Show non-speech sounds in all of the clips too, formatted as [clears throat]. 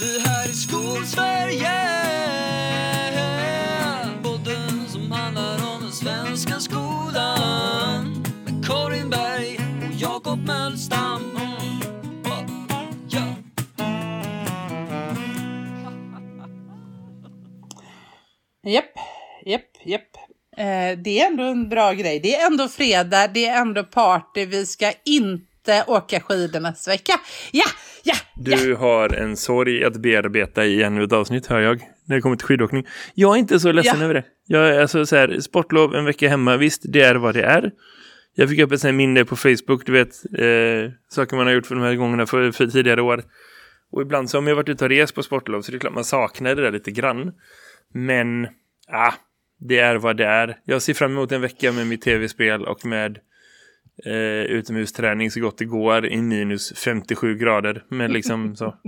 Det här är Skolsverige Podden som handlar om den svenska skolan Med Karin Berg och Jakob Mölstam Japp, japp, japp. Eh, det är ändå en bra grej. Det är ändå fredag, det är ändå party. Vi ska inte åka skidor nästa vecka. Ja, ja, ja. Du har en sorg att bearbeta i ännu ett avsnitt, hör jag. När det kommer till skidåkning. Jag är inte så ledsen Ja. över det. Jag är alltså så här, sportlov, en vecka hemma, visst, det är vad det är. Jag fick upp ett minne på Facebook, du vet, eh, saker man har gjort för de här gångerna för, för tidigare år. Och ibland så har man varit ute och rest på sportlov, så det är klart man saknar det där lite grann. Men, ah, det är vad det är. Jag ser fram emot en vecka med mitt tv-spel och med eh, utomhusträning så gott det går i minus 57 grader. Men liksom så. [laughs]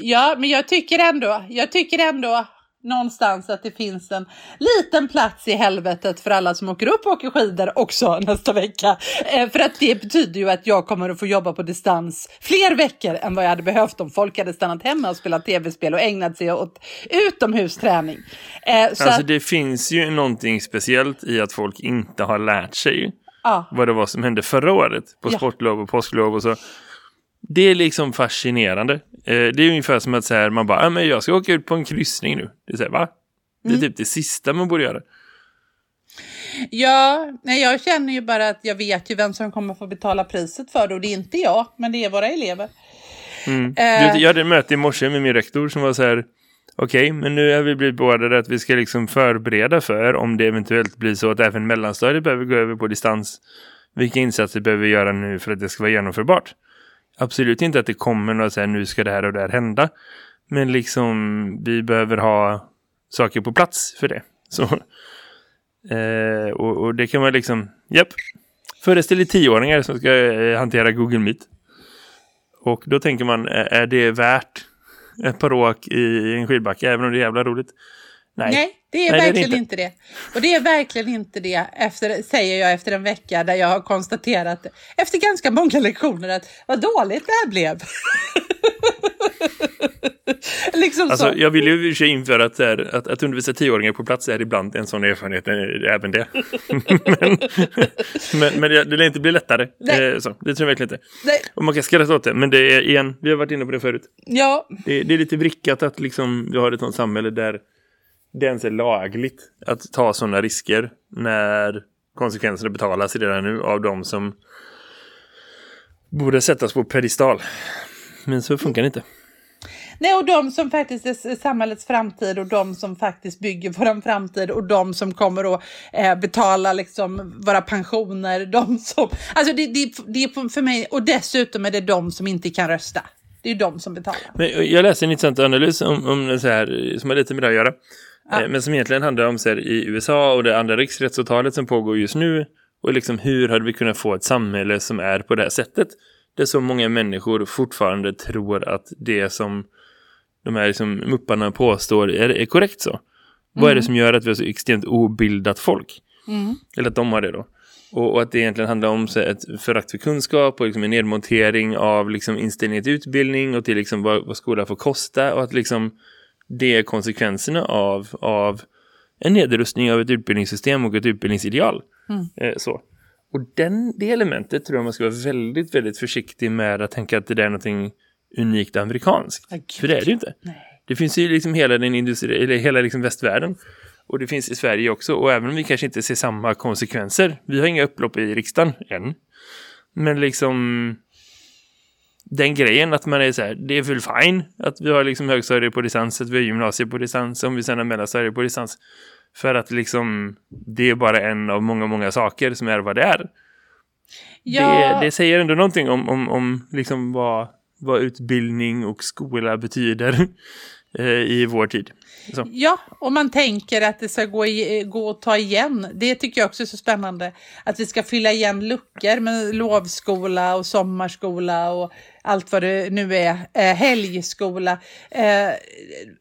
Ja, men jag tycker ändå, jag tycker ändå någonstans att det finns en liten plats i helvetet för alla som åker upp och åker skidor också [laughs] nästa vecka. Eh, för att det betyder ju att jag kommer att få jobba på distans fler veckor än vad jag hade behövt om folk hade stannat hemma och spelat tv-spel och ägnat sig åt utomhusträning. Eh, så Alltså att, det finns ju någonting speciellt i att folk inte har lärt sig ja, vad det var som hände förra året på Ja. sportlov och påsklov och så. Det är liksom fascinerande. Eh, det är ungefär som att så här, man bara, ah, men jag ska åka ut på en kryssning nu. Det är så här, va? Det är Mm. typ det sista man borde göra. ja nej, jag känner ju bara att jag vet ju vem som kommer få betala priset för det och det är inte jag, men det är våra elever. Mm. Eh. Jag hade ett möte i morse med min rektor som var så här, okej, men nu har vi blivit beordrade att vi ska liksom förbereda för om det eventuellt blir så att även mellanstadiet behöver gå över på distans. Vilka insatser behöver vi göra nu för att det ska vara genomförbart? Absolut inte att det kommer några så här, nu ska det här och det här hända. Men liksom, vi behöver ha saker på plats för det. Så, eh, och, och det kan man liksom, japp. Föreställ dig tioåringar som ska eh, hantera Google Meet. Och då tänker man, eh, är det värt ett par åk i en skidbacke, även om det är jävla roligt? Nej. Nej, det är Nej, det är det verkligen inte. inte. det. Och det är verkligen inte det, efter, säger jag efter en vecka där jag har konstaterat efter ganska många lektioner att vad dåligt det här blev. [laughs] liksom Alltså, så. jag vill ju i införa att, det är, att, att undervisa tioåringar på plats är ibland en sån erfarenhet, eh, även det. [laughs] men men, men det, det lär inte bli lättare. Eh, så, det tror jag verkligen inte. Nej, Och man kan skratta åt det, men det är igen, vi har varit inne på det förut. ja, Det, det är lite vrickat att liksom, vi har ett sånt samhälle där det ens är lagligt att ta sådana risker när konsekvenserna betalas redan nu av de som borde sättas på pedestal. Men så funkar det inte. Nej, och de som faktiskt är samhällets framtid och de som faktiskt bygger vår framtid och de som kommer att eh, betala liksom våra pensioner. De som, alltså det, det, det är för mig, och dessutom är det de som inte kan rösta. Det är de som betalar. Men jag läste en intressant analys om, om så här, som har lite med det att göra. Eh, Men som egentligen handlar om så här, i USA och det andra riksrättsåtalet som pågår just nu. Och liksom hur hade vi kunnat få ett samhälle som är på det här sättet? Där så många människor fortfarande tror att det som de här liksom, mupparna påstår är, är korrekt så. Vad är det som gör att vi har så extremt obildat folk? Eller att de har det då. Och, och att det egentligen handlar om så, ett förakt för kunskap och liksom en nedmontering av liksom, inställningen till utbildning och till liksom, vad, vad skolan får kosta och att liksom, det är konsekvenserna av, av en nedrustning av ett utbildningssystem och ett utbildningsideal. Eh, så. Och den, det elementet tror jag man ska vara väldigt, väldigt försiktig med att tänka att det där är någonting unikt amerikanskt. Gud, För det är det ju inte. Nej. Det finns ju liksom hela den industri, eller hela liksom västvärlden. Och det finns i Sverige också. Och även om vi kanske inte ser samma konsekvenser. Vi har inga upplopp i riksdagen än. Men liksom den grejen att man är så här, det är väl fine att vi har liksom högstadiet på distans, att vi har gymnasiet på distans, om vi sen har mellanstadiet på distans. För att liksom, det är bara en av många, många saker som är vad det är. Ja, Det, det säger ändå någonting om, om, om liksom vad, vad utbildning och skola betyder i vår tid. Så. Ja, och man tänker att det ska gå, gå att ta igen. Det tycker jag också är så spännande. Att vi ska fylla igen luckor med lovskola och sommarskola och allt vad det nu är, eh, helgskola. Eh,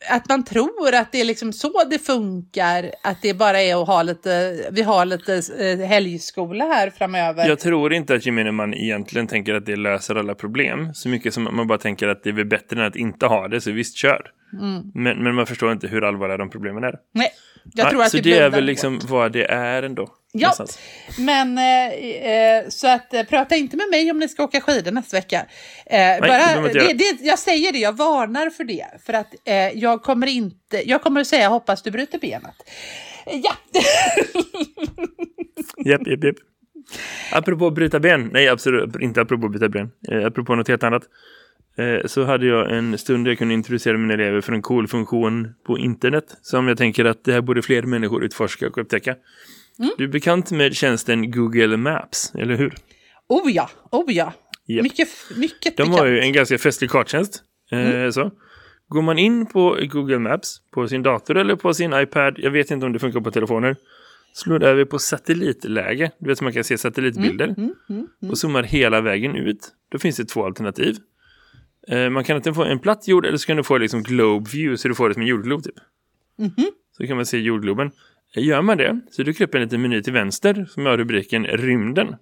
att man tror att det är liksom så det funkar, att det bara är att ha lite, vi har lite eh, helgskola här framöver. Jag tror inte att gemene man egentligen tänker att det löser alla problem. Så mycket som man bara tänker att det är bättre än att inte ha det, så visst kör. Mm. Men, men man förstår inte hur allvarliga de problemen är. Nej, jag Nej, tror att så det är väl bort. liksom vad det är ändå. Ja, någonstans. men eh, eh, så att eh, prata inte med mig om ni ska åka skidor nästa vecka. Eh, det bara, det, göra. det, jag säger det, jag varnar för det. För att eh, jag kommer inte, jag kommer att säga hoppas du bryter benet. Eh, Ja, [laughs] Japp, japp, japp. Apropå bryta ben. Nej, absolut inte apropå bryta ben. Eh, apropå något helt annat. Eh, så hade jag en stund där jag kunde introducera mina elever för en cool funktion på internet. Som jag tänker att det här borde fler människor utforska och upptäcka. Mm. Du är bekant med tjänsten Google Maps, eller hur? oh ja, oh ja. Japp. Mycket, mycket De har ju bekant. en ganska festlig karttjänst. Eh, så. Går man in på Google Maps på sin dator eller på sin iPad, jag vet inte om det funkar på telefoner, slår över på satellitläge. Du vet man kan se satellitbilder. Och zoomar hela vägen ut. Då finns det två alternativ. Eh, man kan antingen få en platt jord eller så kan du få liksom globe view så du får det som en jordglob typ. Så kan man se jordgloben. Eh, Gör man det så dyker upp en liten meny till vänster som har rubriken rymden.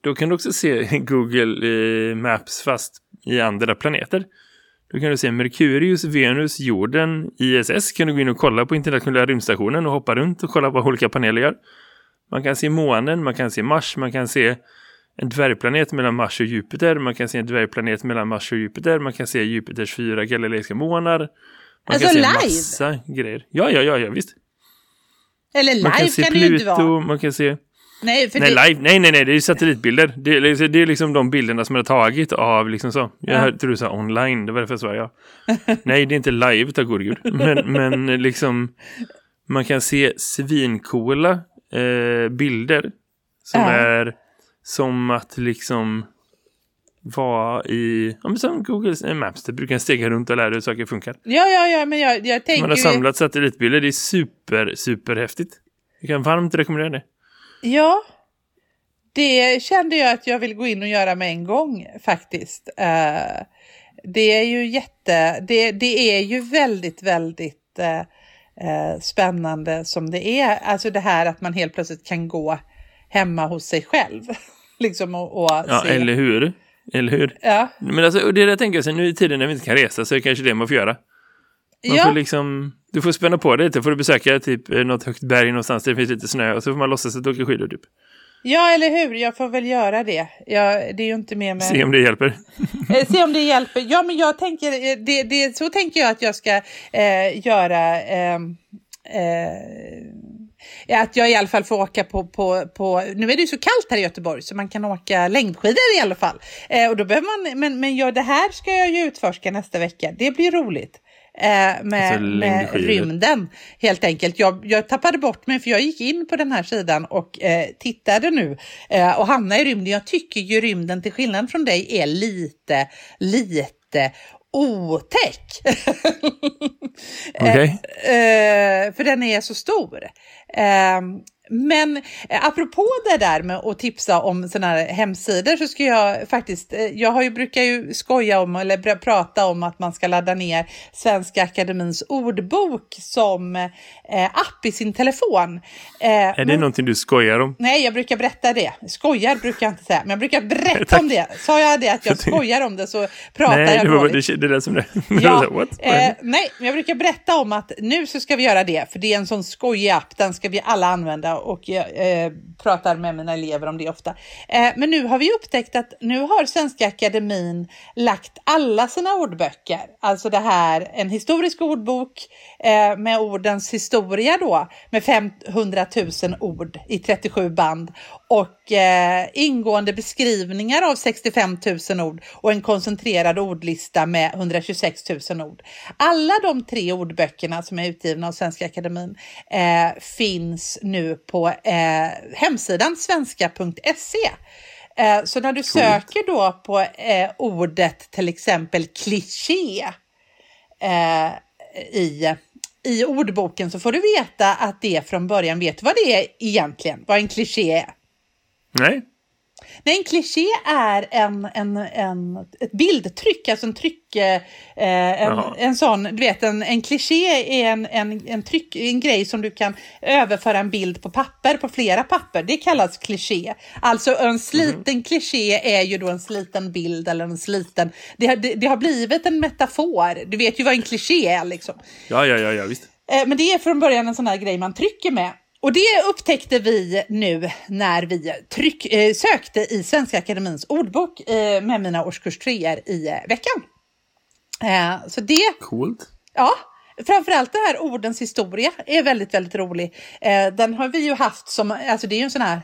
Då kan du också se [laughs] Google eh, Maps fast i andra planeter. Då kan du se Merkurius, Venus, jorden, ISS. Kan du gå in och kolla på internationella rymdstationen och hoppa runt och kolla vad olika paneler gör. Man kan se månen, man kan se Mars, man kan se en dvärgplanet mellan Mars och Jupiter. Man kan se en dvärgplanet mellan Mars och Jupiter. Man kan se Jupiters fyra galileiska månar. Man Alltså kan se live? massa grejer. Ja, ja, ja, ja visst. Eller live Man kan kan, se det ju inte vara. Pluto, man kan se... Nej, för Nej, det, live. Nej, nej, nej, det är satellitbilder. Det är, liksom- det är liksom de bilderna som har tagit av liksom så. Jag Ja. tror du sa online, det var därför jag sa ja. nej, det är inte live, tack gode gud. Men, men liksom, man kan se svincoola eh, bilder som Ja. är som att liksom vara i, ja men som Google Maps, det brukar stega runt och lära dig hur saker funkar. ja, ja, ja, men jag, jag tänker Man har samlat satellitbilder, det är super, super häftigt. Jag kan varmt rekommendera det. Ja, det kände jag att jag vill gå in och göra med en gång faktiskt. Eh, det är ju jätte, det, det är ju väldigt, väldigt eh, eh, spännande som det är. Alltså det här att man helt plötsligt kan gå hemma hos sig själv. [laughs] liksom och, och Ja, se. eller hur? Eller hur? Ja, Men alltså, det är det jag tänker, så nu i tiden när vi inte kan resa så är det kanske det man får göra. Man ja, får liksom, du får spänna på dig lite, får du besöka typ eh, något högt berg någonstans där det finns lite snö och så får man låtsas att du åker skidor typ. ja, eller hur? Jag får väl göra det. Jag, det är ju inte med... Se om det hjälper. [laughs] Eh, Se om det hjälper. Ja, men jag tänker, eh, det, det, så tänker jag att jag ska eh, göra. ehm, eh, att jag i alla fall får åka på, på, på, nu är det ju så kallt här i Göteborg så man kan åka längdskidor i alla fall. Eh, och då behöver man, men, men ja, det här ska jag ju utforska nästa vecka. Det blir roligt. Eh, med, Alltså, med rymden helt enkelt. Jag, jag tappade bort mig för jag gick in på den här sidan och eh, tittade nu eh, och hamnade i rymden. Jag tycker ju rymden till skillnad från dig är lite, lite otäck. [laughs] Okej? Eh, för den är så stor. Eh, men eh, apropå det där med att tipsa om sådana här hemsidor så ska jag faktiskt, eh, jag har ju, brukar ju skoja om eller prata om att man ska ladda ner Svenska Akademins ordbok som eh, app i sin telefon. Eh, Är det någonting du skojar om? Nej, jag brukar berätta det. Skojar brukar jag inte säga, men jag brukar berätta om det. Sa jag det att jag [laughs] skojar om det så pratar Nej, jag dåligt. det, det lät som det. [laughs] Ja, eh, nej, men jag brukar berätta om att nu så ska vi göra det, för det är en sån skojig app, den ska vi alla använda och jag eh, pratar med mina elever om det ofta. Eh, men nu har vi upptäckt att nu har Svenska Akademin lagt alla sina ordböcker, alltså det här, en historisk ordbok eh, med ordens historia då, med 500 000 ord i 37 band och eh, ingående beskrivningar av 65 000 ord och en koncentrerad ordlista med 126 000 ord. Alla de tre ordböckerna som är utgivna av Svenska Akademin eh, finns nu på eh, hemsidan svenska.se. Eh, så när du söker då på eh, ordet till exempel kliché eh, i, i ordboken så får du veta att det från början, vet du vad det är egentligen? Vad en kliché är? Nej, Nej, en kliché är en, en, en, ett bildtryck, alltså en tryck, eh, en, en sån, du vet, en, en kliché är en, en, en, tryck, en grej som du kan överföra en bild på papper, på flera papper. Det kallas kliché. Alltså en sliten kliché är ju då en sliten bild eller en sliten, det, har- det, det har blivit en metafor. Du vet ju vad en kliché är liksom. ja, ja, ja, ja visst. Eh, Men det är från början en sån här grej man trycker med. Och det upptäckte vi nu när vi tryck, eh, sökte i Svenska Akademins ordbok eh, med mina årskurs 3 i eh, veckan. Eh, så det, Coolt. ja, framförallt det här ordens historia är väldigt, väldigt rolig. Eh, den har vi ju haft som, alltså det är ju en sån här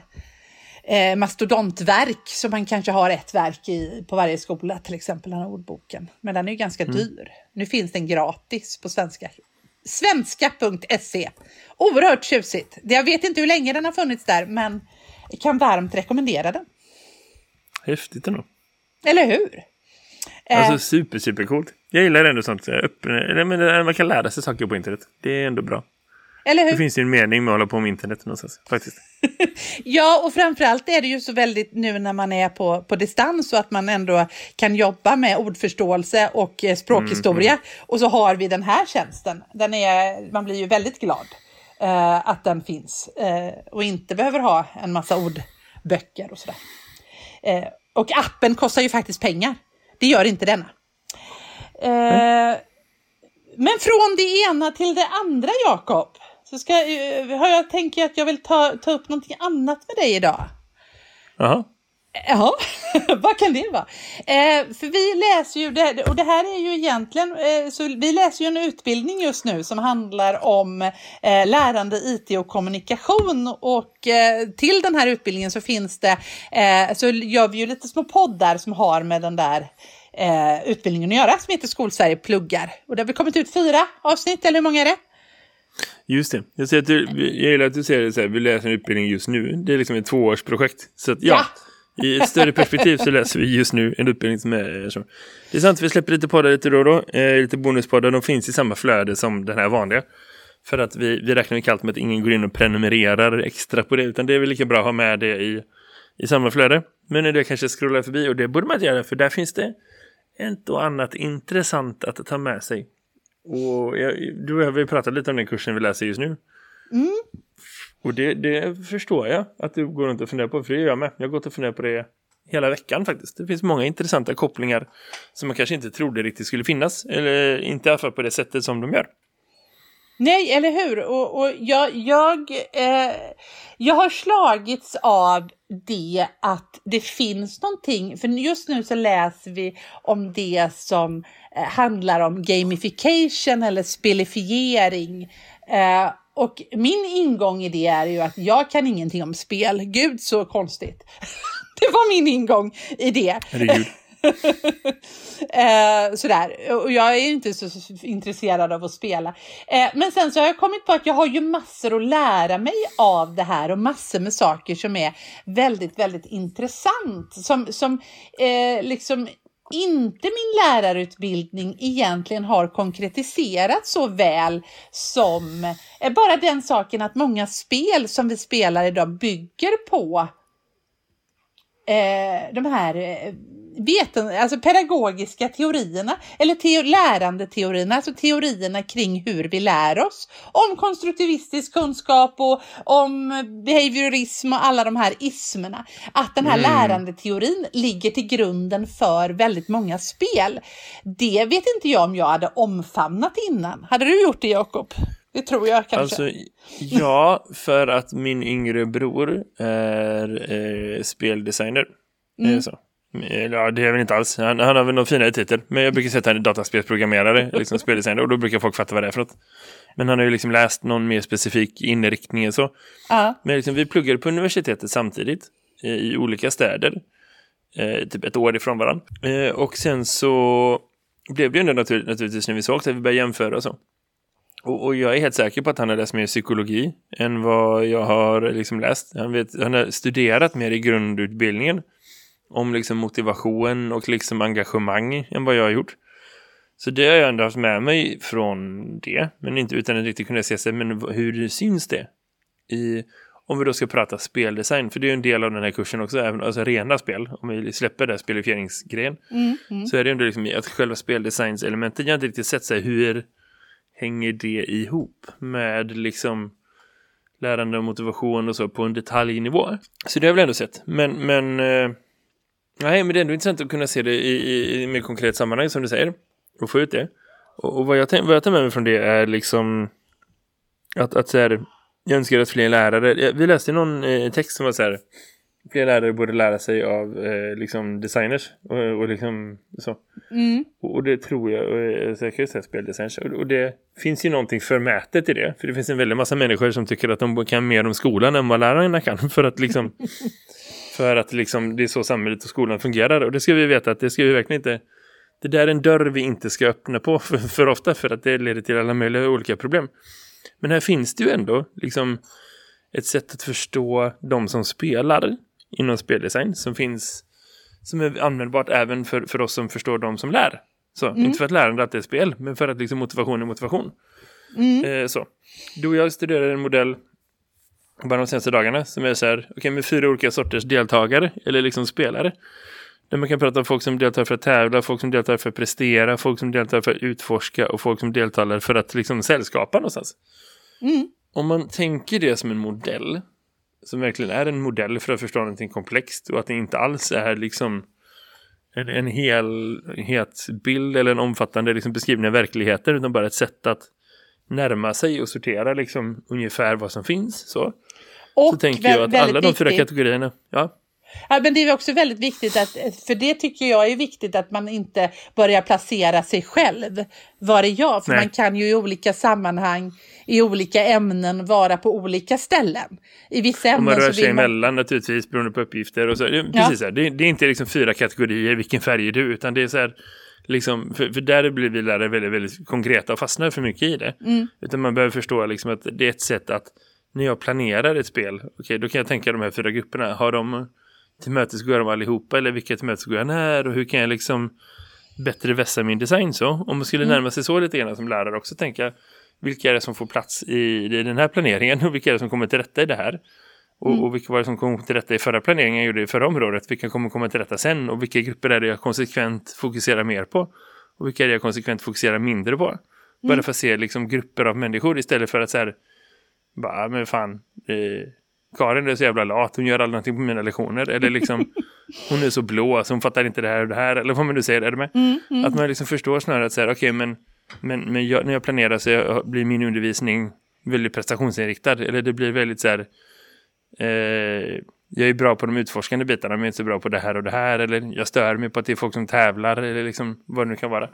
eh, mastodontverk som man kanske har ett verk i på varje skola, till exempel den här ordboken. Men den är ju ganska dyr. Nu finns den gratis på svenska. Svenska.se. Oerhört tjusigt. Jag vet inte hur länge den har funnits där, men jag kan varmt rekommendera den. Häftigt ändå. Eller hur? Eh, Alltså super, super coolt. Jag gillar ändå sånt. så här Öppen, eller, men det- man kan lära sig saker på internet. Det är ändå bra. Eller hur? Det finns ju en mening med att hålla på med internet någonstans. Faktiskt. [laughs] Ja, och framförallt är det ju så väldigt nu när man är på, på distans och att man ändå kan jobba med ordförståelse och eh, språkhistoria. Och så har vi den här tjänsten. Den är, man blir ju väldigt glad eh, att den finns eh, och inte behöver ha en massa ordböcker och sådär. Eh, och appen kostar ju faktiskt pengar. Det gör inte denna. Eh, men från det ena till det andra, Jakob, så ska, eh, har jag tänker att jag vill ta, ta upp någonting annat med dig idag. Jaha. Ja, [laughs] vad kan det vara? Eh, för vi läser ju, det, och det här är ju egentligen, eh, så vi läser ju en utbildning just nu som handlar om eh, lärande, IT och kommunikation. Och eh, till den här utbildningen så finns det, eh, så gör vi ju lite små poddar som har med den där utbildningen att göra som heter Skolsverige pluggar. Och det har väl kommit ut fyra avsnitt, eller hur många är det? Just det. Jag, ser att du, jag gillar att du säger det så här, vi läser en utbildning just nu. Det är liksom ett tvåårsprojekt. Så att, ja, i ett större perspektiv så läser vi just nu en utbildning som är så. Det är sant, vi släpper lite poddar lite då och då. Eh, lite bonuspoddar, de finns i samma flöde som den här vanliga. För att vi, vi räknar kallt med att ingen går in och prenumererar extra på det. Utan det är väl lika bra att ha med det i, i samma flöde. Men nu det kanske scrollar förbi och det borde man inte göra för där finns det ett och annat intressant att ta med sig. Och jag, du och jag har ju pratat lite om den kursen vi läser just nu. Och det, det förstår jag att du går runt och funderar på, för det gör jag med. Jag har gått och funderat på det hela veckan faktiskt. Det finns många intressanta kopplingar som man kanske inte trodde riktigt skulle finnas. Eller inte i alla fall på det sättet som de gör. Nej, eller hur? Och, och jag, jag, eh, jag har slagits av det att det finns någonting, för just nu så läser vi om det som eh, handlar om gamification eller spelifiering. Eh, och min ingång i det är ju att jag kan ingenting om spel. Gud så konstigt. [laughs] det var min ingång i det. Herregud. [laughs] Eh, sådär. Och jag är inte så så intresserad av att spela. Eh, men sen så har jag kommit på att jag har ju massor att lära mig av det här och massor med saker som är väldigt, väldigt intressant. Som, som eh, liksom inte min lärarutbildning egentligen har konkretiserat så väl som eh, bara den saken att många spel som vi spelar idag bygger på eh, de här eh, veten, alltså pedagogiska teorierna eller teo, lärandeteorierna, alltså teorierna kring hur vi lär oss om konstruktivistisk kunskap och om behaviorism och alla de här ismerna. Att den här Mm. lärandeteorin ligger till grunden för väldigt många spel. Det vet inte jag om jag hade omfamnat innan. Hade du gjort det Jakob? Det tror jag kanske. Alltså, ja, för att min yngre bror är eh, speldesigner. Mm. Eh, så. Eller, Ja, det är väl inte alls. Han, han har väl någon finare titel. Men jag brukar säga att han är dataspelsprogrammerare, [laughs] liksom speldesigner. Och då brukar folk fatta vad det är för något. Men han har ju liksom läst någon mer specifik inriktning och så. ja. Men liksom, vi pluggade på universitetet samtidigt. eh, I olika städer. Eh, typ ett år ifrån varandra. Eh, och sen så blev det ju ändå natur, naturligtvis när vi såg att vi började jämföra och så. Och, och jag är helt säker på att han har läst mer psykologi än vad jag har liksom läst. Han, vet, han har studerat mer i grundutbildningen om liksom motivation och liksom engagemang än vad jag har gjort. Så det har jag ändå haft med mig från det. Men inte utan att riktigt kunna se sig. Men hur syns det? I, om vi då ska prata speldesign. För det är ju en del av den här kursen också. Även, alltså rena spel. Om vi släpper det spelifieringsgrejen. Mm, mm. Så är det ändå liksom att själva speldesignselementen. Jag har inte riktigt sett sig hur hänger det ihop med liksom lärande och motivation och så på en detaljnivå. Så det har jag väl ändå sett. Men, men eh, nej, men det är ändå intressant att kunna se det i, i, i mer konkret sammanhang som du säger. Och få ut det. Och, och vad, jag vad jag tar med mig från det är liksom att, att så här, jag önskar att fler lärare, vi läste någon eh, text som var så här, fler lärare borde lära sig av eh, liksom designers och, och liksom så. Mm. Och, och det tror jag, och säkert säga speldesigners. Och, och det finns ju någonting förmätet i det. För det finns en väldigt massa människor som tycker att de kan mer om skolan än vad lärarna kan. [laughs] För att liksom, för att liksom det är så samhället och skolan fungerar. Och det ska vi veta att det ska vi verkligen inte det där är en dörr vi inte ska öppna på för, för, ofta för att det leder till alla möjliga olika problem. Men här finns det ju ändå liksom ett sätt att förstå de som spelar inom speldesign som finns som är användbart även för, för oss som förstår de som lär. Så, mm. Inte för att lärande att det är spel, men för att liksom motivation är motivation. Mm. Eh, så. Du och jag studerade en modell bara de senaste dagarna som är så här, okay, med fyra olika sorters deltagare eller liksom spelare. Där man kan prata om folk som deltar för att tävla, folk som deltar för att prestera, folk som deltar för att utforska och folk som deltar för att liksom sällskapa någonstans. Mm. Om man tänker det som en modell, som verkligen är en modell för att förstå någonting komplext och att det inte alls är liksom en, en helhetsbild eller en omfattande liksom beskrivning av verkligheten utan bara ett sätt att närma sig och sortera liksom ungefär vad som finns. Så, och så tänker jag att alla de fyra kategorierna... Ja. Ja, men det är också väldigt viktigt, att, för det tycker jag är viktigt att man inte börjar placera sig själv. Var är jag? För Nej. man kan ju i olika sammanhang, i olika ämnen vara på olika ställen. I vissa ämnen och man rör sig man... emellan naturligtvis beroende på uppgifter. Och så. Det, ja. precis så det, det, är inte liksom fyra kategorier, vilken färg är du, utan det är så här, liksom, för, för där blir vi lärare väldigt, väldigt konkreta och fastnar för mycket i det. Mm. Utan man behöver förstå liksom att det är ett sätt att när jag planerar ett spel, okej, okay, då kan jag tänka de här fyra grupperna, har de tillmötesgår dem allihopa eller vilka tillmötesgår jag när och hur kan jag liksom bättre vässa min design så. Om man skulle mm. närma sig så lite grann som lärare också tänka vilka är det som får plats i, i den här planeringen och vilka är det som kommer till rätta i det här. Och, mm. och vilka var det som kom till rätta i förra planeringen jag gjorde i förra området. Vilka kommer komma till rätta sen och vilka grupper är det jag konsekvent fokuserar mer på. Och vilka är det jag konsekvent fokuserar mindre på. Mm. Bara för att se liksom grupper av människor istället för att så här bara, men fan, eh, Karin är så jävla lat, hon gör aldrig någonting på mina lektioner. Eller liksom, [laughs] hon är så blå så hon fattar inte det här och det här. Eller vad man nu säger, är det med? Mm, mm. Att man liksom förstår snarare att säga, okej okay, men, men, men jag, när jag planerar så blir min undervisning väldigt prestationsinriktad. Eller det blir väldigt så här, eh, jag är bra på de utforskande bitarna men jag är inte så bra på det här och det här. Eller jag stör mig på att det är folk som tävlar eller liksom vad det nu kan vara.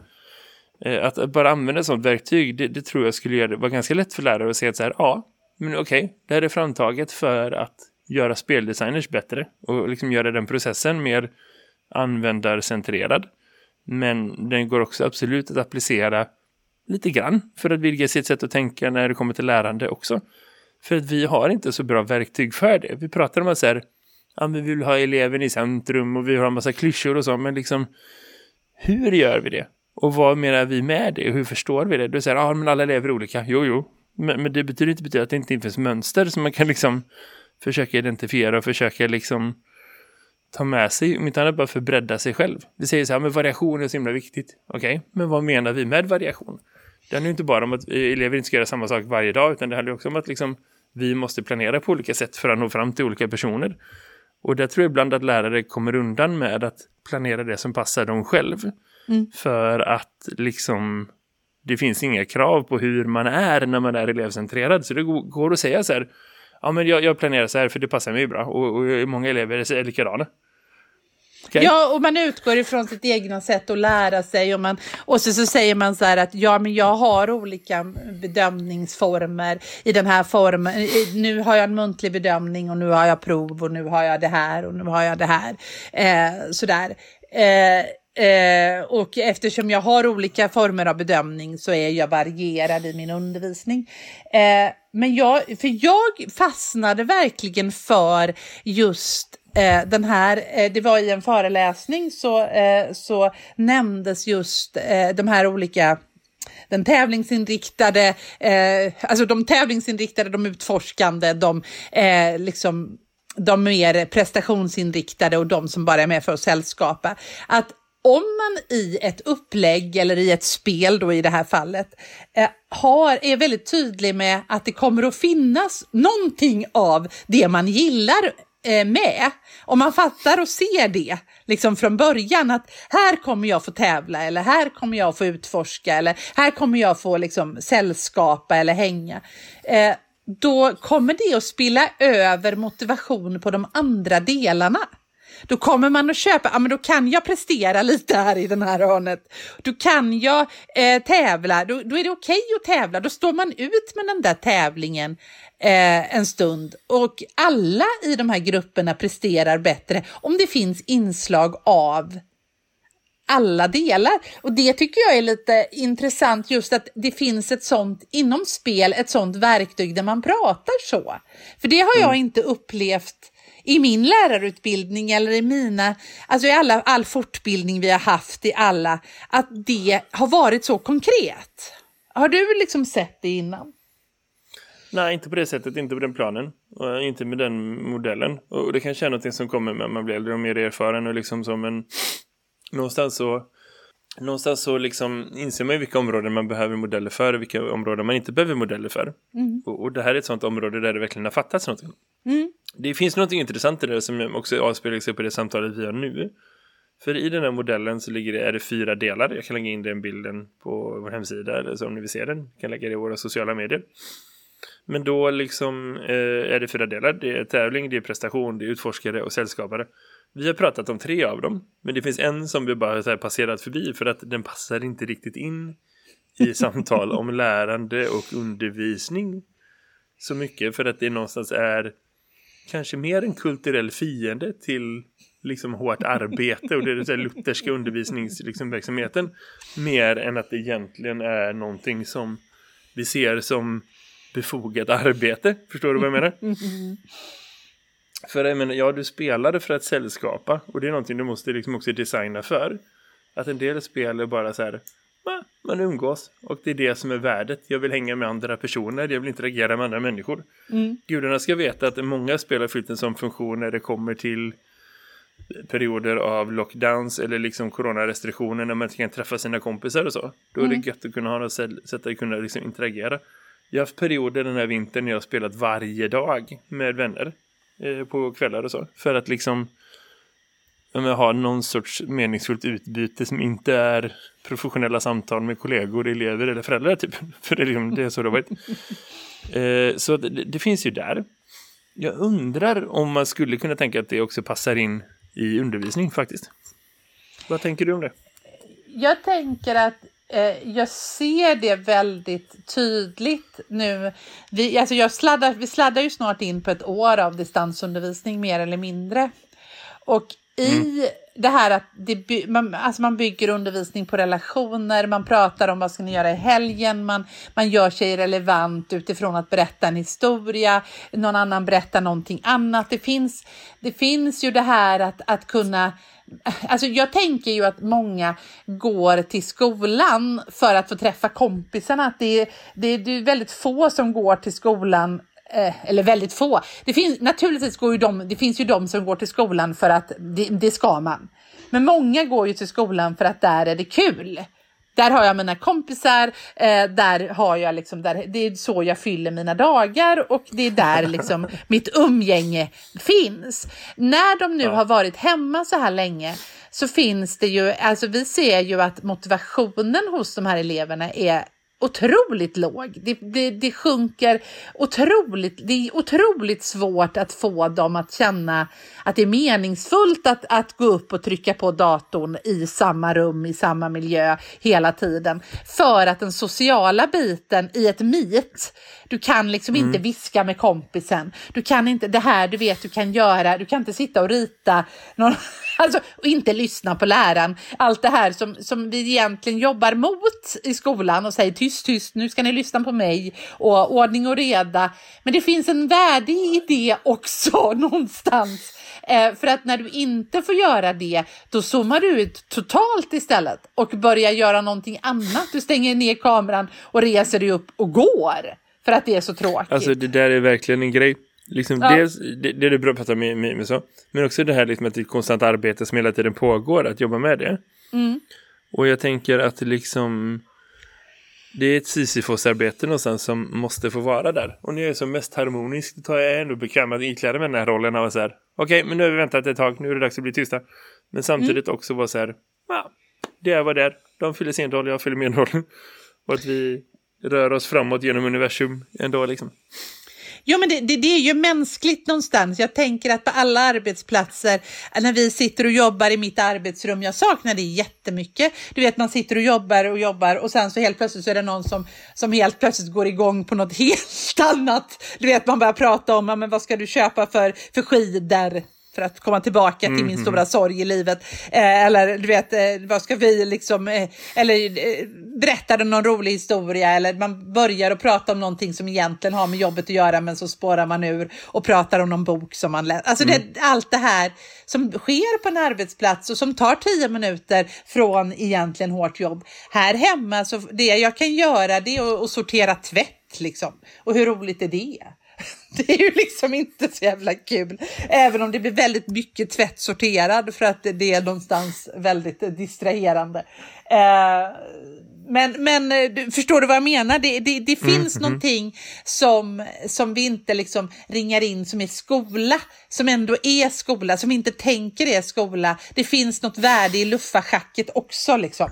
Eh, att, att bara använda ett sånt verktyg, det, det tror jag skulle göra det vara ganska lätt för lärare att se att så här, ja, men okej, okay, det här är framtaget för att göra speldesigners bättre och liksom göra den processen mer användarcentrerad. Men den går också absolut att applicera lite grann för att vidga sitt sätt att tänka när det kommer till lärande också. För att vi har inte så bra verktyg för det. Vi pratar om att så här, ja, vi vill ha eleven i centrum och vi har en massa klyschor och så, men liksom hur gör vi det? Och vad menar vi med det? Och hur förstår vi det? Du säger, ja men alla elever är olika. Jo, jo, men, men det betyder inte betyder att det inte finns mönster som man kan liksom försöka identifiera och försöka liksom ta med sig, om inte annat bara förbredda sig själv. Vi säger så här, men variation är så himla viktigt. Okej, okay, men vad menar vi med variation? Det handlar ju inte bara om att elever inte ska göra samma sak varje dag, utan det handlar också om att liksom, vi måste planera på olika sätt för att nå fram till olika personer. Och där tror jag ibland att lärare kommer undan med att planera det som passar dem själv. Mm. För att liksom det finns inga krav på hur man är när man är elevcentrerad. Så det går att säga så här, ja men jag, jag planerar så här för det passar mig bra. Och, och många elever är likadana. Okay. Ja, och man utgår ifrån sitt egna sätt att lära sig. Och, man, och så, så säger man så här att ja, men jag har olika bedömningsformer i den här formen. Nu har jag en muntlig bedömning och nu har jag prov och nu har jag det här och nu har jag det här. Eh, sådär. Eh, Eh, och eftersom jag har olika former av bedömning så är jag varierad i min undervisning. Eh, men jag, för jag fastnade verkligen för just eh, den här, eh, det var i en föreläsning så, eh, så nämndes just eh, de här olika den tävlingsinriktade, eh, alltså de tävlingsinriktade, de utforskande, de eh, liksom de mer prestationsinriktade och de som bara är med för att sällskapa. Att om man i ett upplägg eller i ett spel då i det här fallet eh, har, är väldigt tydlig med att det kommer att finnas någonting av det man gillar eh, med. Om man fattar och ser det liksom från början att här kommer jag få tävla eller här kommer jag få utforska eller här kommer jag få liksom sällskapa eller hänga. Eh, då kommer det att spilla över motivation på de andra delarna. Då kommer man att köpa, ja men då kan jag prestera lite här i den här hörnet. Då kan jag eh, tävla, då, då är det okej okay att tävla. Då står man ut med den där tävlingen eh, en stund och alla i de här grupperna presterar bättre om det finns inslag av alla delar. Och det tycker jag är lite intressant just att det finns ett sånt inom spel, ett sånt verktyg där man pratar så. För det har jag mm. inte upplevt i min lärarutbildning eller i mina, alltså i alla, all fortbildning vi har haft i alla, att det har varit så konkret. Har du liksom sett det innan? Nej, inte på det sättet, inte på den planen. Och inte med den modellen. Och det kanske är något som kommer med man blir äldre och mer erfaren och liksom som en... Någonstans så... Någonstans så liksom inser man ju vilka områden man behöver modeller för och vilka områden man inte behöver modeller för. Mm. Och, och, det här är ett sånt område där det verkligen har fattats någonting. Mm. Det finns något intressant i det som också avspelar sig på det samtalet vi har nu. För i den här modellen så ligger det, är det fyra delar. Jag kan lägga in den bilden på vår hemsida eller så om ni vill se den. Jag kan lägga det i våra sociala medier. Men då liksom eh, är det fyra delar. Det är tävling, det är prestation, det är utforskare och sällskapare. Vi har pratat om tre av dem. Men det finns en som vi bara har passerat förbi för att den passar inte riktigt in i [laughs] samtal om lärande och undervisning så mycket för att det någonstans är kanske mer en kulturell fiende till liksom hårt arbete och det är den lutherska undervisningsverksamheten liksom, mer än att det egentligen är någonting som vi ser som befogat arbete. Förstår du vad jag menar? För jag menar, ja du spelade för att sällskapa och det är någonting du måste liksom också designa för. Att en del spel är bara så här, man umgås och det är det som är värdet. Jag vill hänga med andra personer, jag vill interagera med andra människor. Mm. Gudarna ska veta att många spel har fyllt en sån funktion när det kommer till perioder av lockdowns eller liksom coronarestriktioner när man inte kan träffa sina kompisar och så. Då är det mm. gött att kunna ha något sätt att kunna liksom interagera. Jag har haft perioder den här vintern när jag har spelat varje dag med vänner eh, på kvällar och så. För att liksom ha någon sorts meningsfullt utbyte som inte är professionella samtal med kollegor, elever eller föräldrar typ. [laughs] För det är, liksom, det är så det har varit. [laughs] Eh, så det, det, finns ju där. Jag undrar om man skulle kunna tänka att det också passar in i undervisning faktiskt. Vad tänker du om det? Jag tänker att eh, jag ser det väldigt tydligt nu. Vi, alltså jag sladdar, vi sladdar ju snart in på ett år av distansundervisning mer eller mindre. Och i mm. det här att det, man, alltså man bygger undervisning på relationer, man pratar om vad ska ni göra i helgen, man, man gör sig relevant utifrån att berätta en historia, någon annan berättar någonting annat. Det finns, det finns ju det här att, att kunna Alltså jag tänker ju att många går till skolan för att få träffa kompisarna. Att det, det, det är väldigt få som går till skolan eh, eller väldigt få. Det finns, naturligtvis går ju de, det finns ju de som går till skolan för att det, det ska man. Men många går ju till skolan för att där är det kul. Där har jag mina kompisar, eh, där har jag liksom, där, det är så jag fyller mina dagar och det är där liksom [laughs] mitt umgänge finns. När de nu ja. har varit hemma så här länge så finns det ju, alltså vi ser ju att motivationen hos de här eleverna är otroligt låg. Det, det, det sjunker otroligt. Det är otroligt svårt att få dem att känna att det är meningsfullt att, att gå upp och trycka på datorn i samma rum, i samma miljö hela tiden. För att den sociala biten i ett meet, du kan liksom mm. inte viska med kompisen. Du kan inte, det här du vet du kan göra, du kan inte sitta och rita någon, [laughs] alltså, och inte lyssna på läraren. Allt det här som, som vi egentligen jobbar mot i skolan och säger tyst, tyst, nu ska ni lyssna på mig och ordning och reda. Men det finns en värde i det också [laughs] någonstans Eh, för att när du inte får göra det, då zoomar du ut totalt istället och börjar göra någonting annat. Du stänger ner kameran och reser dig upp och går. För att det är så tråkigt. Alltså det där är verkligen en grej. Liksom Ja. dels, det, det är det bra att prata med, med, med så. Men också det här liksom att det är ett konstant arbete som hela tiden pågår att jobba med det. Mm. Och jag tänker att det liksom det är ett Sisyfos-arbete någonstans som måste få vara där. Och när jag är som mest harmonisk då tar jag ändå bekväm att ikläda mig den här rollen av så här, okej men nu har vi väntat ett tag, nu är det dags att bli tysta. Men samtidigt Mm. också vara så här, ja, det är vad det är. De fyller sin roll, jag fyller min roll. Och att vi rör oss framåt genom universum ändå liksom. Jo, men det, det, det är ju mänskligt någonstans. Jag tänker att på alla arbetsplatser, när vi sitter och jobbar i mitt arbetsrum, jag saknar det jättemycket. Du vet, man sitter och jobbar och jobbar och sen så helt plötsligt så är det någon som, som helt plötsligt går igång på något [laughs] helt annat. Du vet, man börjar prata om, ja, men vad ska du köpa för, för skidor? För att komma tillbaka till min stora sorg i livet. Eh, eller du vet, eh, vad ska vi liksom, eh, eller eh, berättar de någon rolig historia eller man börjar att prata om någonting som egentligen har med jobbet att göra men så spårar man ur och pratar om någon bok som man läser. Alltså det, allt det här som sker på en arbetsplats och som tar tio minuter från egentligen hårt jobb. Här hemma, så det jag kan göra det är att, att sortera tvätt liksom. Och hur roligt är det? [laughs] Det är ju liksom inte så jävla kul. Även om det blir väldigt mycket tvätt sorterad för att det är någonstans väldigt distraherande. Eh, men, men eh, du- förstår du vad jag menar? Det, det, det finns någonting som, som vi inte liksom ringar in som är skola, som ändå är skola, som inte tänker är skola. Det finns något värde i luffarschacket också liksom.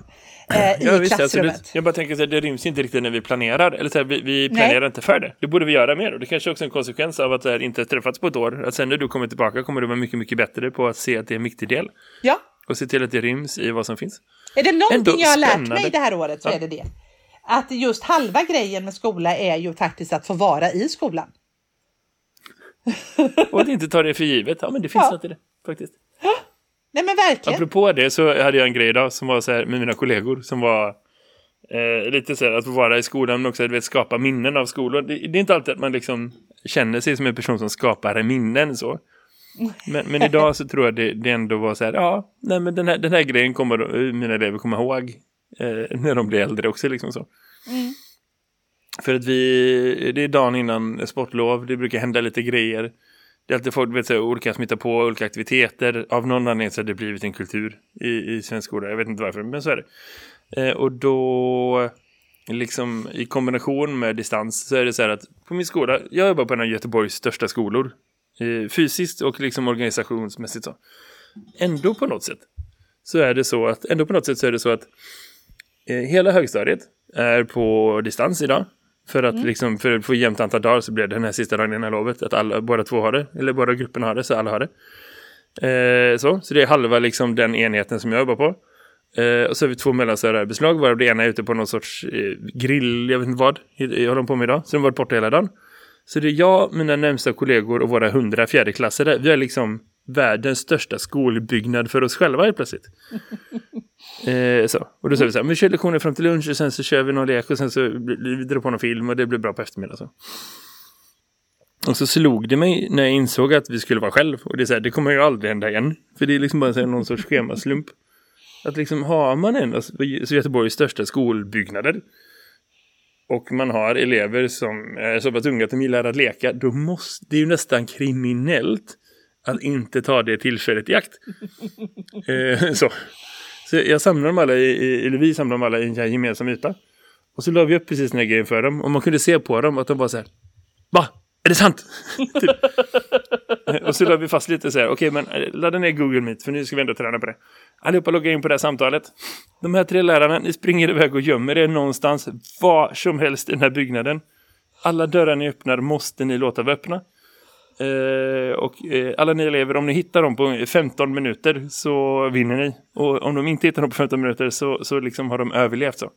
Eh, I Ja, visst, klassrummet. absolut. Jag bara tänker så här, det ryms inte riktigt när vi planerar. Eller så här, vi, vi planerar inte för det. Det borde vi göra mer. Och det kanske också är en konsekvens av att det här inte träffats på ett år. Att sen när du kommer tillbaka kommer du vara mycket, mycket bättre på att se att det är en viktig del. Ja. Och se till att det ryms i vad som finns. Är det någonting Ändå jag har lärt spännande. mig det här året så Ja. är det det. Att just halva grejen med skola är ju faktiskt att få vara i skolan. [laughs] Och att inte ta det för givet. Ja, men det finns Ja. något i det, faktiskt. Nej men verkligen. Apropå det så hade jag en grej idag som var så här med mina kollegor som var eh, lite så här att få vara i skolan men också att skapa minnen av skolan. Det, det är inte alltid att man liksom känner sig som en person som skapar minnen så. Men, men idag så tror jag det, det ändå var så här, ja, nej men den här, den här grejen kommer då- mina elever komma ihåg eh, när de blir äldre också liksom så. Mm. För att vi, det är dagen innan sportlov, det brukar hända lite grejer. Det är alltid folk vet, så här, olika som hittar på olika aktiviteter. Av någon anledning så har det blivit en kultur i, i svensk skola. Jag vet inte varför, men så är det. Eh, och då, liksom i kombination med distans så är det så här att på min skola, jag jobbar på en av Göteborgs största skolor. Eh, fysiskt och liksom organisationsmässigt så. Ändå på något sätt så är det så att, ändå på något sätt så är det så att eh, hela högstadiet är på distans idag. För att liksom, för att få jämnt antal dagar så blir det den här sista dagen innan lovet att alla, båda två har det. Eller båda grupperna har det, så alla har det. Eh, så, så det är halva liksom den enheten som jag jobbar på. Eh, och så har vi två mellanstörre beslag varav det ena är ute på någon sorts eh, grill, jag vet inte vad. Jag håller på med idag. Så de har varit borta hela dagen. Så det är jag, mina närmsta kollegor och våra hundra fjärdeklassare. Vi har liksom världens största skolbyggnad för oss själva helt plötsligt. [laughs] Eh, så. Och då säger vi så här, vi kör lektioner fram till lunch och sen så kör vi någon lek och sen så vi drar på någon film och det blir bra på eftermiddagen. Så. Och så slog det mig när jag insåg att vi skulle vara själv. Och det är så här, det kommer ju aldrig hända igen. För det är liksom bara så här, någon sorts schemaslump. Att liksom har man en av så Göteborgs största skolbyggnader och man har elever som är så pass unga att de gillar att leka, då måste det är ju nästan kriminellt att inte ta det tillfället i akt. [laughs] eh, så. så jag samlar dem alla, i, eller vi samlar dem alla i en gemensam yta. Och så la vi upp precis den här grejen för dem. Och man kunde se på dem att de var så här, va? Är det sant? [laughs] typ. och så la vi fast lite så här, okej men eh, ladda ner Google Meet för nu ska vi ändå träna på det. Allihopa logga in på det här samtalet. De här tre lärarna, ni springer iväg och gömmer er någonstans, var som helst i den här byggnaden. Alla dörrar ni öppnar måste ni låta vara öppna. Eh, och eh, alla ni elever, om ni hittar dem på 15 minuter så vinner ni. Och om de inte hittar dem på 15 minuter så, så liksom har de överlevt så.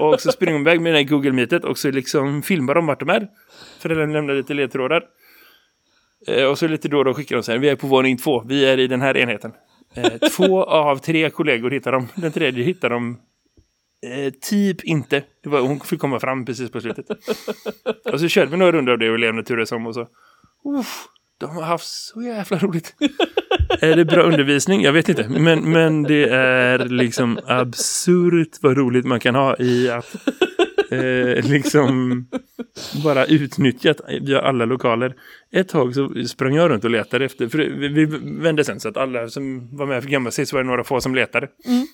Och så springer de iväg med den här Google Meetet och så liksom filmar de vart de är. Föräldrarna lämnar lite ledtrådar. Eh, och så lite då och då skickar de så här, vi är på våning två, vi är i den här enheten. Eh, [laughs] två av tre kollegor hittar de, den tredje hittar de eh, typ inte. Det var, hon fick komma fram precis på slutet. [laughs] och så körde vi några runder av det och eleverna turades om och så. Uff, de har haft så jävla roligt. [laughs] Är det bra undervisning? Jag vet inte. Men, men det är liksom absurt vad roligt man kan ha i att eh, liksom bara utnyttjat alla lokaler. Ett tag så sprang jag runt och letade efter. För vi, vi vände sen så att alla som var med för gamla sig så var det några få som letade. Mm.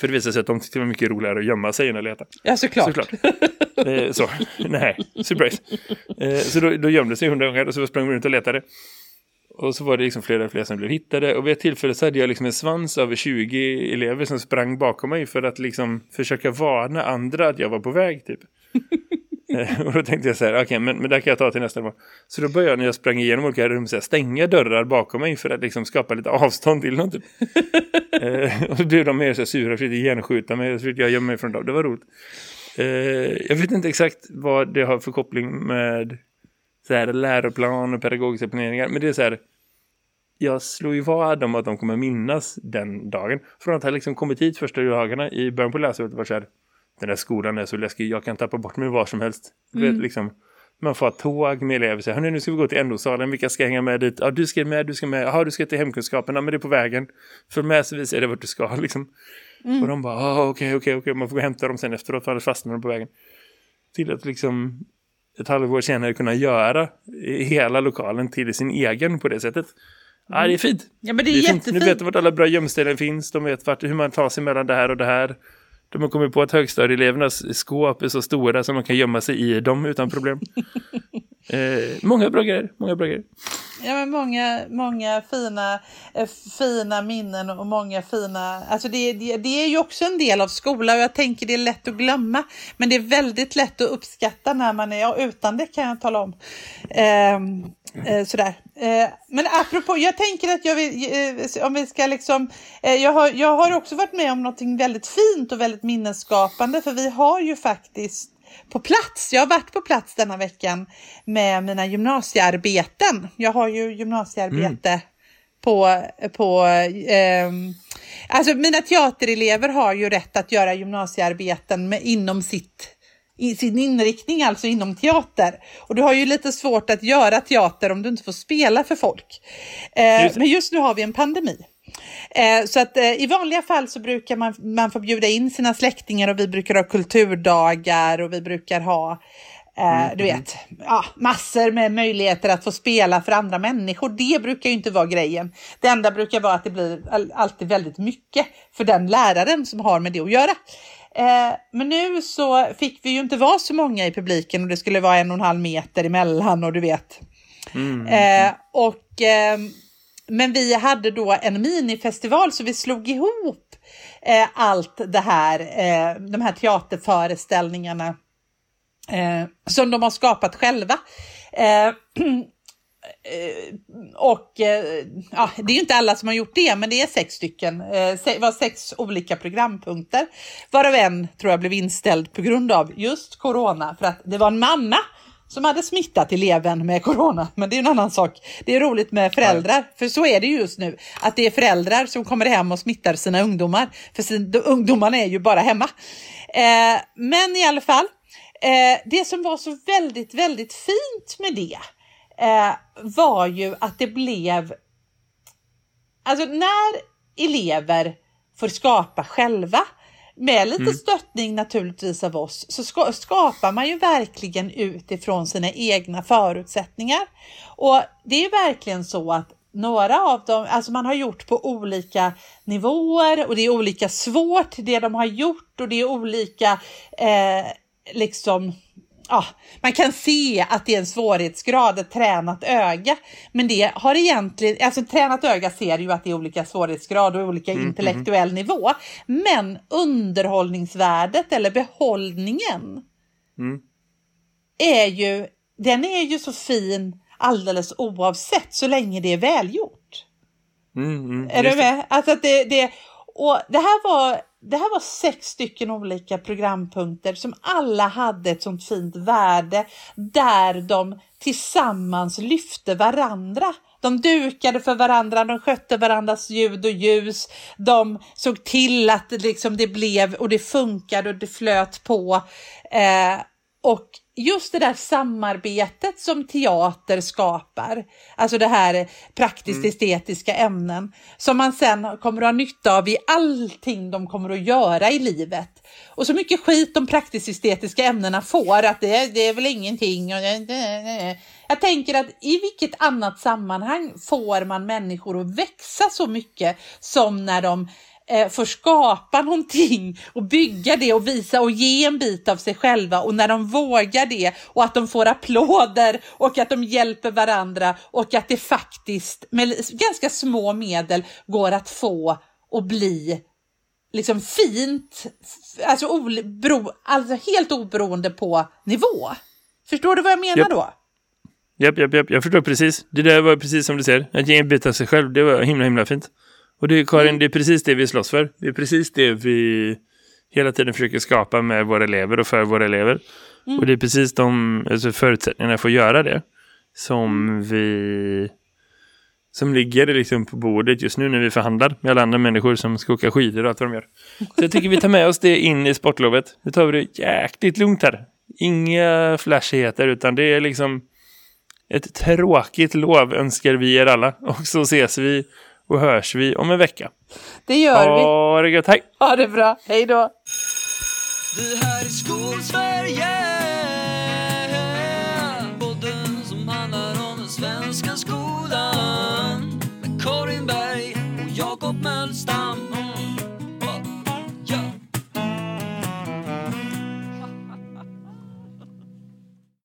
För det visade sig att de tyckte det var mycket roligare att gömma sig än att leta. Ja, såklart. Såklart. Eh, så, nej, surprise. Eh, så då, då gömde sig hundra gånger och så sprang vi runt och letade. Och så var det liksom flera och fler som blev hittade. Och vid ett tillfälle så hade jag liksom en svans över 20 elever som sprang bakom mig för att liksom försöka varna andra att jag var på väg typ. [laughs] Eh, och då tänkte jag så här, okej okay, men, men det kan jag ta till nästa gång. Så då började jag när jag sprang igenom olika rum så här, stänga dörrar bakom mig för att liksom skapa lite avstånd till någon typ. [laughs] eh, och så blev de mer så här sura, försökte genskjuta mig och så försökte jag gömma mig från dem. Det var roligt. Eh, jag vet inte exakt vad det har för koppling med så här, läroplan och pedagogiska planeringar. Men det är så här, jag slår ju vad om att de kommer minnas den dagen. Från att ha liksom kommit hit första dagarna i början på läsåret var så här, den där skolan är så läskig, jag kan tappa bort mig var som helst. Mm. Vet, liksom, man får tåg med elever och säger, nu ska vi gå till NO-salen, vilka ska hänga med dit? Ja, du ska med, du ska med, ja, du ska till hemkunskaperna, men det är på vägen. För med så visar det vart du ska, [laughs] liksom. Mm. Och de bara, ah, okej, okej, okej, man får gå och hämta dem sen efteråt, för annars fastnar de på vägen. Till att liksom ett halvår senare kunna göra hela lokalen till sin egen på det sättet. Ja, det är fint. Ja, men det är, det är jättefint. Nu vet de vart alla bra gömställen finns. De vet vart, hur man tar sig mellan det här och det här. De har kommit på att högstadieelevernas skåp är så stora så man kan gömma sig i dem utan problem. [laughs] eh, många bra grejer, många bra grejer. Ja, men många, många fina, eh, fina minnen och många fina... Alltså det, det, det, är ju också en del av skolan och jag tänker det är lätt att glömma. Men det är väldigt lätt att uppskatta när man är ja, utan det kan jag tala om. Ehm, eh, sådär. Eh, men apropå, jag tänker att jag vill, eh, om vi ska liksom... Eh, jag, har, jag har också varit med om någonting väldigt fint och väldigt minnesskapande för vi har ju faktiskt på plats. Jag har varit på plats denna veckan med mina gymnasiearbeten. Jag har ju gymnasiearbete mm. på, på eh, alltså mina teaterelever har ju rätt att göra gymnasiearbeten med, inom sitt i sin inriktning, alltså inom teater. Och du har ju lite svårt att göra teater om du inte får spela för folk. Eh, just men just nu har vi en pandemi. Eh, så att eh, i vanliga fall så brukar man, man få bjuda in sina släktingar och vi brukar ha kulturdagar och vi brukar ha Eh, mm, du mm. vet, ja, massor med möjligheter att få spela för andra människor. Det brukar ju inte vara grejen. Det enda brukar vara att det blir alltid väldigt mycket för den läraren som har med det att göra. Eh, men nu så fick vi ju inte vara så många i publiken och det skulle vara en och en halv meter emellan och du vet. Mm, eh, och ehm, men vi hade då en minifestival så vi slog ihop eh, allt det här, eh, de här teaterföreställningarna eh, som de har skapat själva. Eh, [clears throat] eh och eh, ja, det är ju inte alla som har gjort det, men det är sex stycken. Eh, det var sex olika programpunkter, varav en tror jag blev inställd på grund av just corona, för att det var en mamma som hade smittat eleven med corona. Men det är en annan sak. Det är roligt med föräldrar, för så är det just nu. Att det är föräldrar som kommer hem och smittar sina ungdomar. För sin, ungdomarna är ju bara hemma. Eh, men i alla fall, eh, det som var så väldigt, väldigt fint med det eh, var ju att det blev... Alltså när elever får skapa själva med lite mm. stöttning naturligtvis av oss så ska, skapar man ju verkligen utifrån sina egna förutsättningar. Och det är verkligen så att några av dem, alltså man har gjort på olika nivåer och det är olika svårt det de har gjort och det är olika eh, liksom ja, man kan se att det är en svårighetsgrad, ett tränat öga. Men det har egentligen, alltså ett tränat öga ser ju att det är olika svårighetsgrad och olika mm, intellektuell mm. nivå. Men underhållningsvärdet eller behållningen mm. är ju, den är ju så fin alldeles oavsett så länge det är välgjort. Mm, mm är du med? Alltså att det, det, och det här var det här var sex stycken olika programpunkter som alla hade ett sånt fint värde där de tillsammans lyfte varandra. De dukade för varandra, de skötte varandras ljud och ljus. De såg till att liksom det blev och det funkade och det flöt på. Eh, och just det där samarbetet som teater skapar, alltså det här praktiskt estetiska ämnen som man sen kommer att ha nytta av i allting de kommer att göra i livet. Och så mycket skit de praktiskt estetiska ämnena får, att det, det är väl ingenting. Jag tänker att i vilket annat sammanhang får man människor att växa så mycket som när de eh, får skapa någonting och bygga det och visa och ge en bit av sig själva och när de vågar det och att de får applåder och att de hjälper varandra och att det faktiskt med ganska små medel går att få och bli liksom fint, alltså, obero, alltså helt oberoende på nivå. Förstår du vad jag menar Japp. då? Japp, japp, japp. Jag förstår precis. Det där var precis som du säger. Att ge en bit av sig själv, det var himla, himla fint. Och det, Karin, Mm. det är precis det vi slåss för. Det är precis det vi hela tiden försöker skapa med våra elever och för våra elever. Mm. Och det är precis de alltså, förutsättningarna för att göra det som vi som ligger liksom på bordet just nu när vi förhandlar med alla andra människor som ska åka skidor och allt vad de gör. Så jag tycker vi tar med oss det in i sportlovet. Nu tar vi det jäkligt lugnt här. Inga flashigheter utan det är liksom ett tråkigt lov önskar vi er alla. Och så ses vi och hörs vi om en vecka. Det gör vi. Ha det gött, hej! Ha det bra. Hej då.